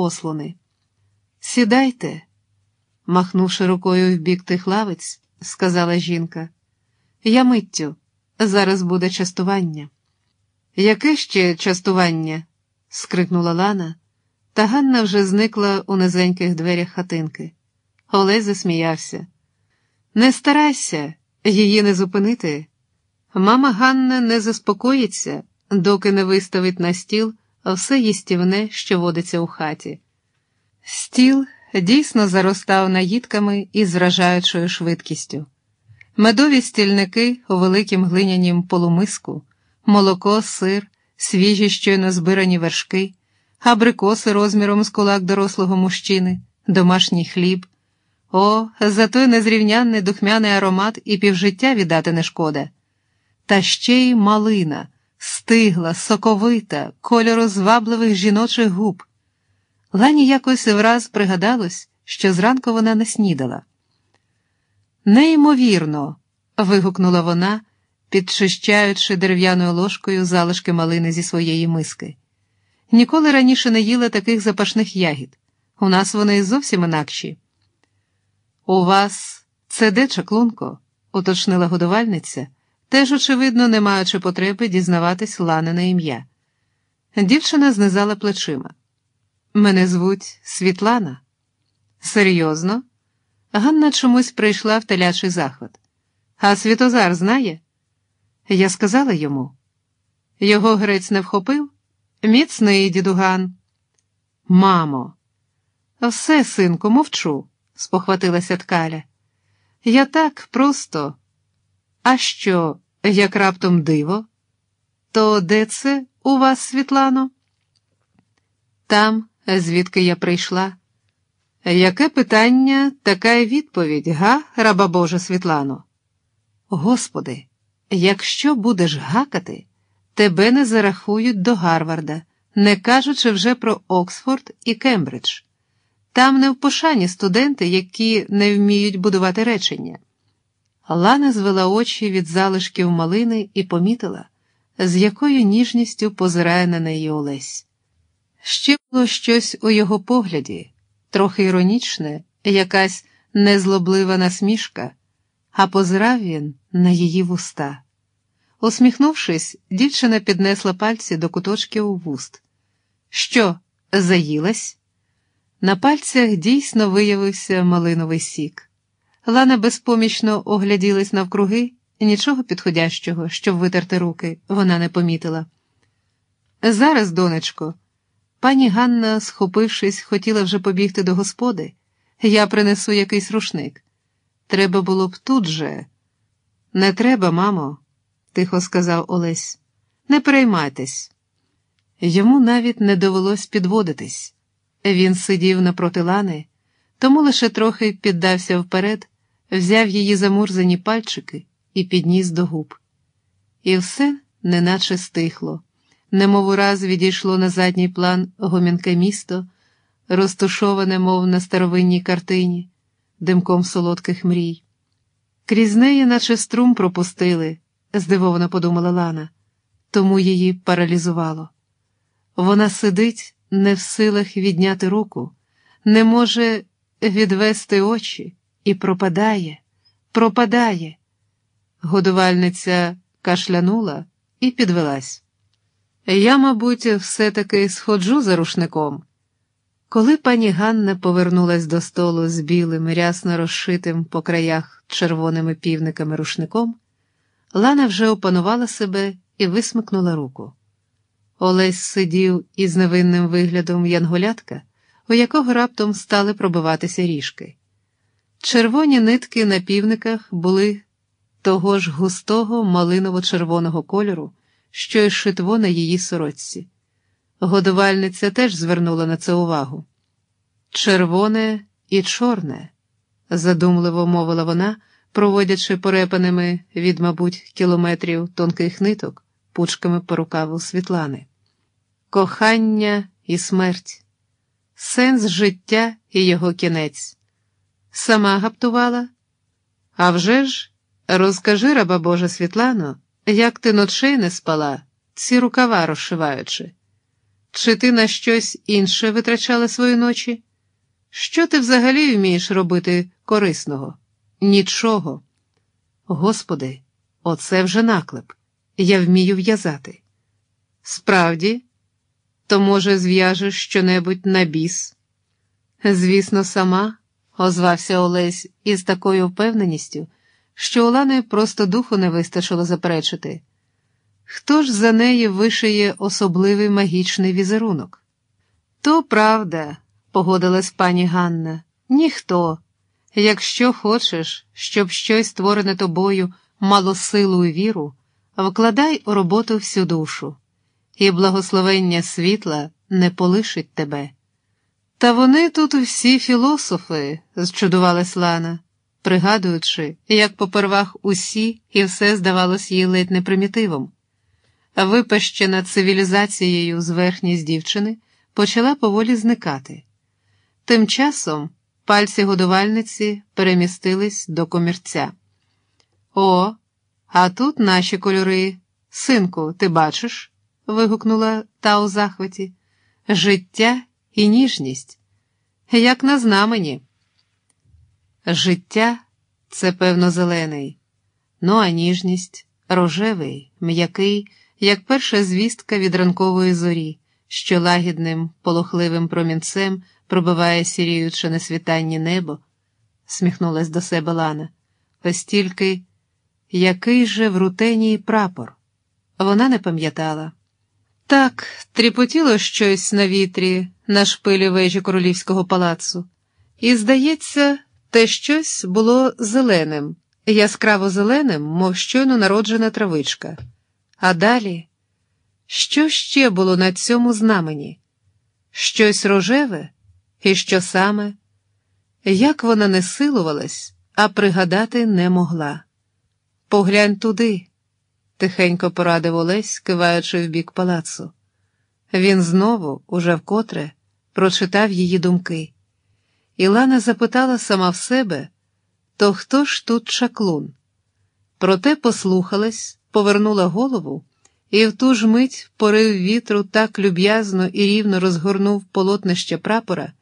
ослони. Сідайте, махнувши рукою в бік тих лавиць, сказала жінка. Я миттю, зараз буде частування. Яке ще частування? скрикнула Лана, та Ганна вже зникла у низеньких дверях хатинки. Олесь засміявся. Не старайся її не зупинити. Мама Ганна не заспокоїться, доки не виставить на стіл все їстівне, що водиться у хаті. Стіл дійсно заростав наїдками із вражаючою швидкістю. Медові стільники у великім глинянім полумиску, молоко, сир, свіжі щойно збирані вершки, абрикоси розміром з кулак дорослого мужчини, домашній хліб. О, за той незрівнянний духмяний аромат і півжиття віддати не шкода. Та ще й малина, стигла, соковита, кольору звабливих жіночих губ. Лані якось враз пригадалось, що зранку вона не снідала. Неймовірно. вигукнула вона, підчищаючи дерев'яною ложкою залишки малини зі своєї миски. Ніколи раніше не їла таких запашних ягід. У нас вони зовсім інакші. У вас це де чаклунко? уточнила годувальниця, теж, очевидно, не маючи потреби дізнаватись ланине ім'я. Дівчина знизала плечима. Мене звуть Світлана. Серйозно? Ганна чомусь прийшла в телячий захват. А Світозар знає? Я сказала йому. Його грець не вхопив? Міцний дідуган. Мамо, все, синку, мовчу, спохватилася ткаля. Я так просто. А що, як раптом диво? То де це у вас, Світлано? Там, звідки я прийшла. Яке питання, така й відповідь, га, раба Божа Світлано? Господи, якщо будеш гакати, тебе не зарахують до Гарварда, не кажучи вже про Оксфорд і Кембридж. Там не в пошані студенти, які не вміють будувати речення. Лана звела очі від залишків малини і помітила, з якою ніжністю позирає на неї Олесь. Ще було щось у його погляді, трохи іронічне, якась незлоблива насмішка, а позирав він на її вуста. Усміхнувшись, дівчина піднесла пальці до куточків вуст. Що, заїлась? На пальцях дійсно виявився малиновий сік. Лана безпомічно огляділась навкруги, і нічого підходящого, щоб витерти руки, вона не помітила. Зараз, донечко. Пані Ганна, схопившись, хотіла вже побігти до господи. Я принесу якийсь рушник. Треба було б тут же. Не треба, мамо, тихо сказав Олесь. Не переймайтесь. Йому навіть не довелось підводитись. Він сидів напроти лани, тому лише трохи піддався вперед, взяв її замурзані пальчики і підніс до губ. І все неначе стихло немов ураз відійшло на задній план гомінке місто, розтушоване, мов на старовинній картині, димком солодких мрій. Крізь неї, наче струм пропустили, здивовано подумала Лана, тому її паралізувало. Вона сидить, не в силах відняти руку, не може відвести очі і пропадає, пропадає. Годувальниця кашлянула і підвелась. Я, мабуть, все-таки сходжу за рушником. Коли пані Ганна повернулась до столу з білим, рясно розшитим по краях червоними півниками рушником, Лана вже опанувала себе і висмикнула руку. Олесь сидів із невинним виглядом янголятка, у якого раптом стали пробиватися ріжки. Червоні нитки на півниках були того ж густого малиново-червоного кольору що й шитво на її сорочці. Годувальниця теж звернула на це увагу. Червоне і чорне, задумливо мовила вона, проводячи порепаними від, мабуть, кілометрів тонких ниток, пучками по рукаву Світлани. Кохання і смерть, сенс життя і його кінець. Сама гаптувала? А вже ж, розкажи, раба Божа Світлано. Як ти ночей не спала, ці рукава розшиваючи. Чи ти на щось інше витрачала свої ночі? Що ти взагалі вмієш робити корисного? Нічого. Господи, оце вже наклеп. Я вмію в'язати. Справді, то, може, зв'яжеш щонебудь на біс? Звісно, сама, озвався Олесь із такою впевненістю, що Олани просто духу не вистачило заперечити. Хто ж за неї вишиє особливий магічний візерунок? То правда, погодилась пані Ганна, ніхто. Якщо хочеш, щоб щось створене тобою мало силу і віру, вкладай у роботу всю душу, і благословення світла не полишить тебе. Та вони тут всі філософи, зчудувалась Лана, пригадуючи, як попервах усі і все здавалось їй ледь не примітивом. Випащена цивілізацією зверхність дівчини почала поволі зникати. Тим часом пальці годувальниці перемістились до комірця. О, а тут наші кольори. Синку, ти бачиш? вигукнула та у захваті. Життя і ніжність, як на знамені. Життя це, певно, зелений, ну а ніжність рожевий, м'який, як перша звістка від ранкової зорі, що лагідним, полохливим промінцем пробиває сіріюче на світанні небо, сміхнулась до себе Лана. Ось тільки який же в рутенії прапор? Вона не пам'ятала. Так, тріпотіло щось на вітрі, на шпилі вежі королівського палацу, і, здається, те щось було зеленим, яскраво зеленим, мов щойно народжена травичка. А далі, що ще було на цьому знамені? Щось рожеве? І що саме? Як вона не силувалась, а пригадати не могла. Поглянь туди, тихенько порадив Олесь, киваючи в бік палацу. Він знову, уже вкотре, прочитав її думки. Ілана запитала сама в себе, то хто ж тут чаклун? Проте послухалась, повернула голову і в ту ж мить порив вітру так люб'язно і рівно розгорнув полотнище прапора.